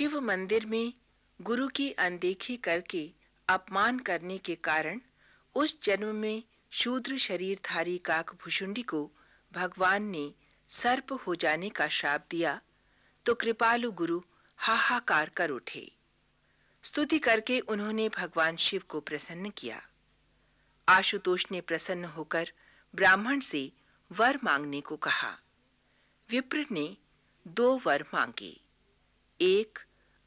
शिव मंदिर में गुरु की अनदेखी करके अपमान करने के कारण उस जन्म में शूद्र शरीरधारी काकभुषुंडी को भगवान ने सर्प हो जाने का श्राप दिया तो कृपालु गुरु हाहाकार कर उठे। स्तुति करके उन्होंने भगवान शिव को प्रसन्न किया। आशुतोष ने प्रसन्न होकर ब्राह्मण से वर मांगने को कहा। विप्र ने दो वर मांगे, एक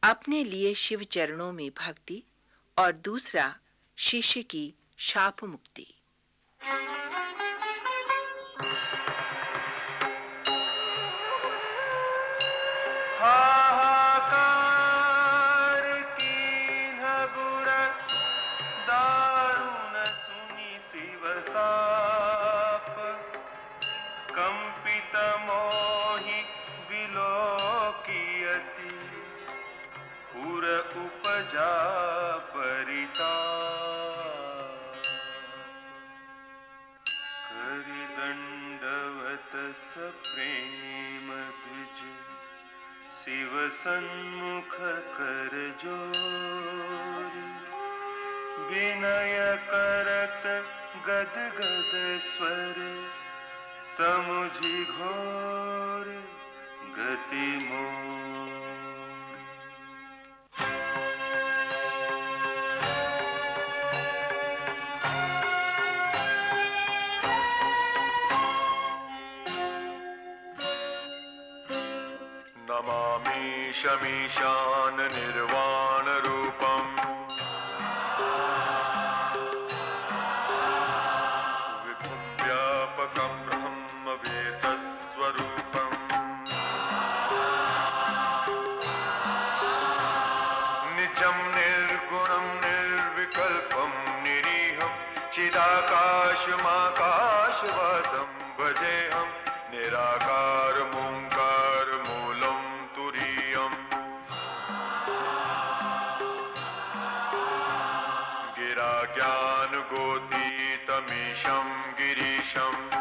अपने लिए शिव चरणों में भक्ति और दूसरा शिष्य की शाप मुक्ति। शिव सन्मुख कर ज़ोर। विनय करत गद गद स्वर। समुझि घोर गति मोर। नमामि शमीशान निर्वाणरूप गोतीतमीशं गिरीशम्।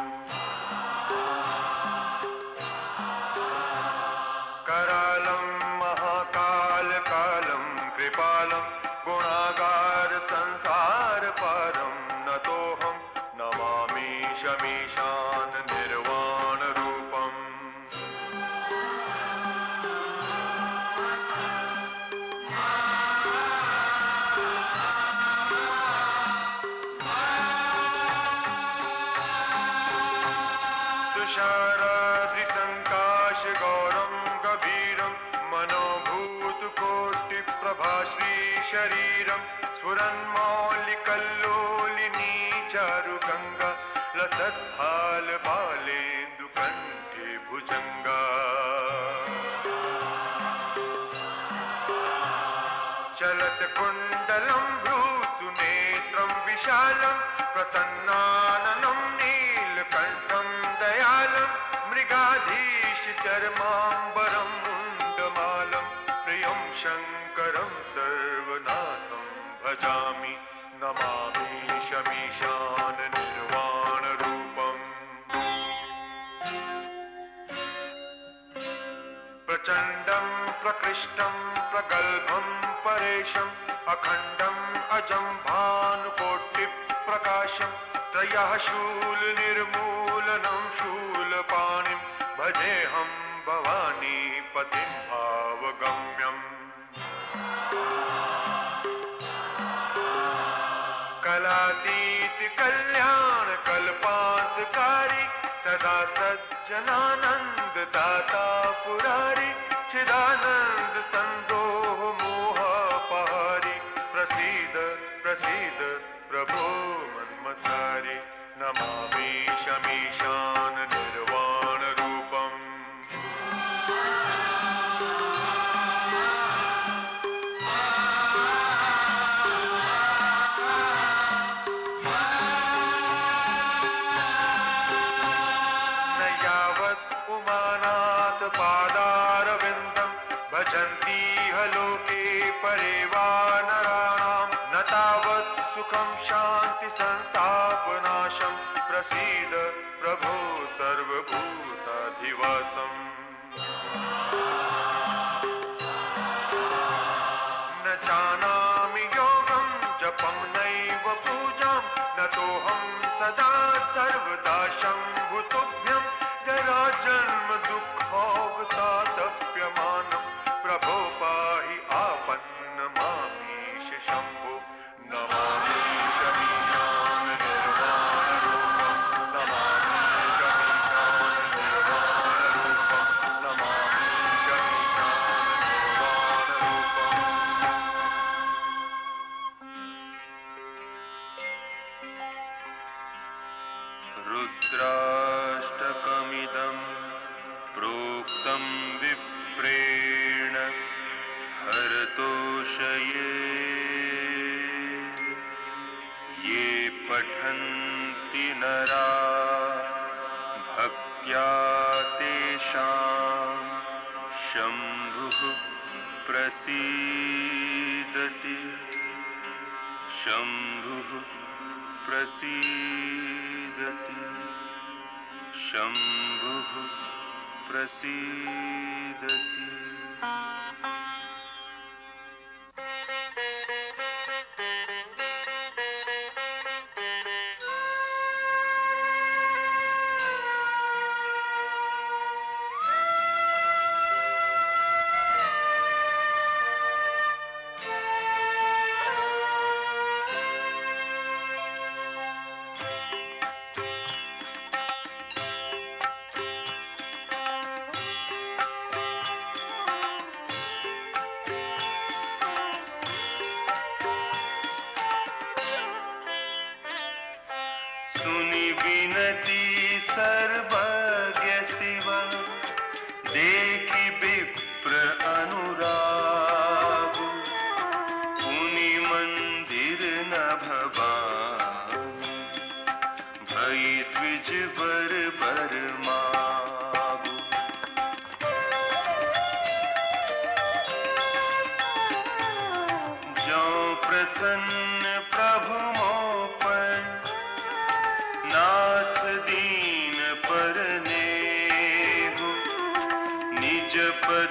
శరీరం స్ఫురన్మౌలి కల్లోలి నీ చారు గంగా లసద్భాల బాలేందు కంఠే భుజంగా. చలత కుండలం భ్రూసు నేత్రం విశాలం ప్రసన్నాననం నీలకంఠం దయాలం మృగాధీశ చర్మాంబరం. भजामि नमामि शमीशान निर्वाणरूपम् प्रचण्डं, प्रकृष्टं, प्रगल्भं परेशम् अखण्डम् अजं भानुकोटिप्रकाशं त्रयः शूलनिर्मूलनं शूलपाणिं भजेऽहं भवानी पतिं भावगम्यम्। कलातीत कल्याण कल्पांतकारी सदा सज्जनानंद दाता पुरारी चिदानंद संदोह मोह पहारी। प्रसीद प्रसीद प्रभो। पादारविन्दं भजन्तीह लोके परे वा नराणां न तावत् सुखं शान्तिसन्तापनाशं प्रसीद प्रभो सर्वभूताधिवासम् तं विप्रेण हरतोषये। ये पठन्ति नरा भक्तिया तेषां शम्भुः प्रसीदति। शम्भुः प्रसीदति। शम्भुः प्रसीदति।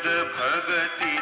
भगति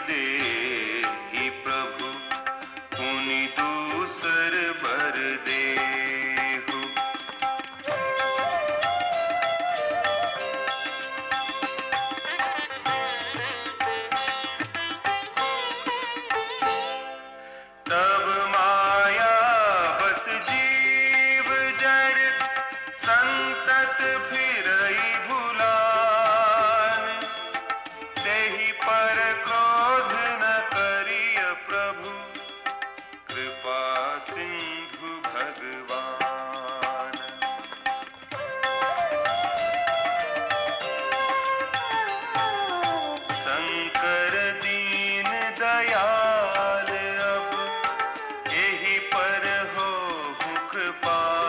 Bye.